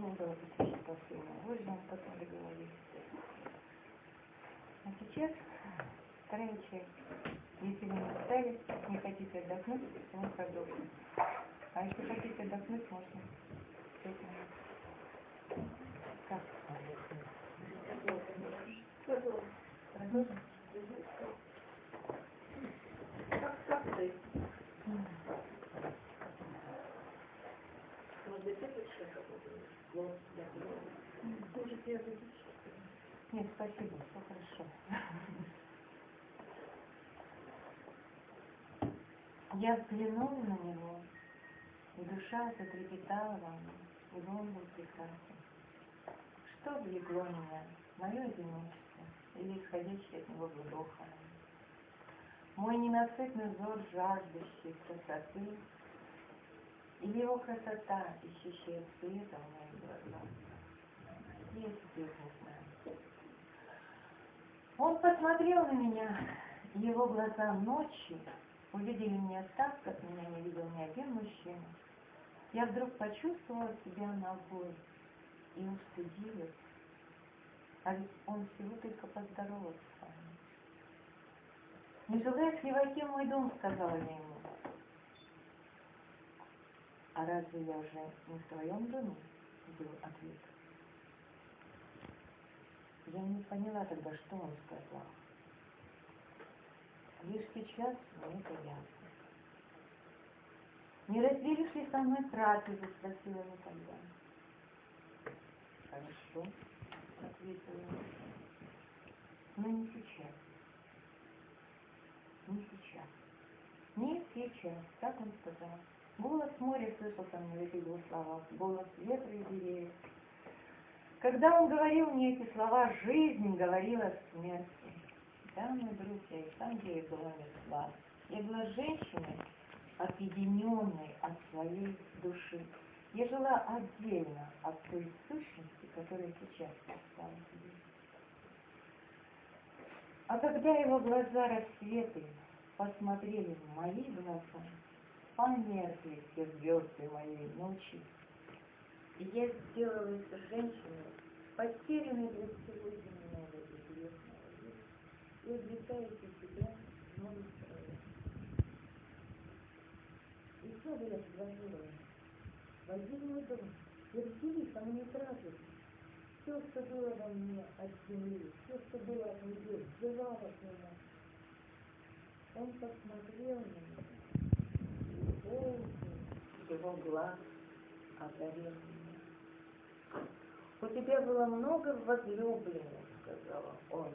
отделение было посвящено посыльным вождям, потом договорились. А сейчас вторая часть. Если вы не устали, не хотите отдохнуть, то мы продолжим. А если хотите отдохнуть, можно. Как? Продолжим? Как, как ты? Может да, Тоже тебя выпишешь? Нет, спасибо, все хорошо. Я взглянула на него, и душа затрепетала во мне, и он был прекрасен. Что влекло меня, мое одиночество или исходящее от него вздоха? Мой ненасытный взор, жаждущий красоты, его красота, ищущая света в моих глазах? Не знаю. Он посмотрел на меня, его глаза ночью увидели меня так, как меня не видел ни один мужчина. Я вдруг почувствовала себя ногой и устыдилась. А ведь он всего только поздоровался. «Не войти в мой дом?» — сказала я ему. «А разве я уже не в твоем доме?» — был ответ. Я не поняла тогда, что он сказал. Лишь сейчас мне это ясно. Не разделишь ли со мной трапезу, спросила я тогда. Хорошо, ответила. Но не сейчас. Не сейчас. Не сейчас, так он сказал. Голос моря слышался мне в двух словах, голос ветра и деревьев. Когда он говорил мне эти слова, жизнь говорила смерти. Да, мой друг, я и сам деле была мертва. Я была женщиной, объединенной от своей души. Я жила отдельно от той сущности, которая сейчас стала здесь. А когда его глаза рассветы посмотрели в мои глаза, померкли все звезды моей ночи, и я сделалась женщиной, потерянной для всего земного известного мира, и обретаете себя в новой стране. И снова я предложила в мой дом, и разделись со мной трапезу. Все, что было во мне от земли, все, что было от небес, взывало к нему. Он посмотрел на меня, и его глаз одарил меня. У тебя было много возлюбленных, сказала он.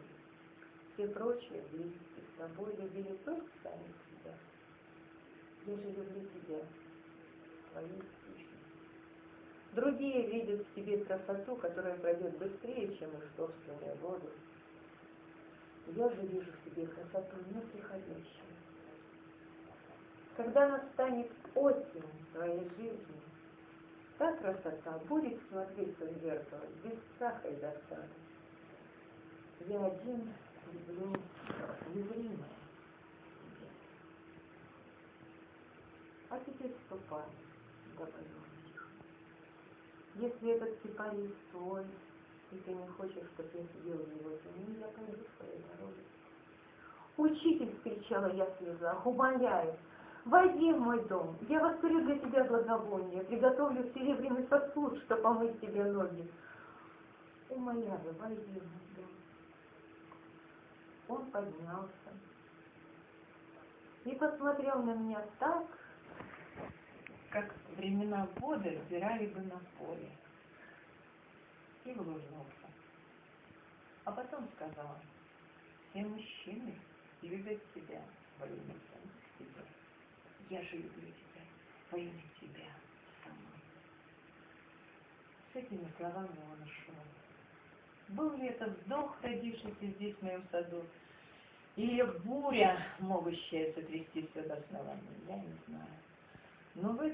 Все прочие близкие с тобой любили только сами себя. Я же люблю тебя, твою сущность. Другие видят в тебе красоту, которая пройдет быстрее, чем их собственные годы. Я же вижу в тебе красоту неприходящую. Когда настанет осень та красота будет смотреться в зеркало без страха и досады. Я один люблю незримое. А теперь ступай, добавил Если этот кипарис твой, и ты не хочешь, чтобы я сидел в его тени, я пойду своей дорогой. Учитель, кричала я слезах, умоляю, войди в мой дом, я воспарю для тебя благовоние, приготовлю серебряный сосуд, чтобы помыть тебе ноги. Умоляю, войди в мой дом. Он поднялся и посмотрел на меня так, как времена года взирали бы на поле. И улыбнулся. А потом сказал, все мужчины любят тебя. Я же люблю тебя во имя тебя самой. С этими словами он ушел. Был ли это вздох, родившийся здесь, в моем саду, или буря, могущая сотрясти все до основания, я не знаю. Но в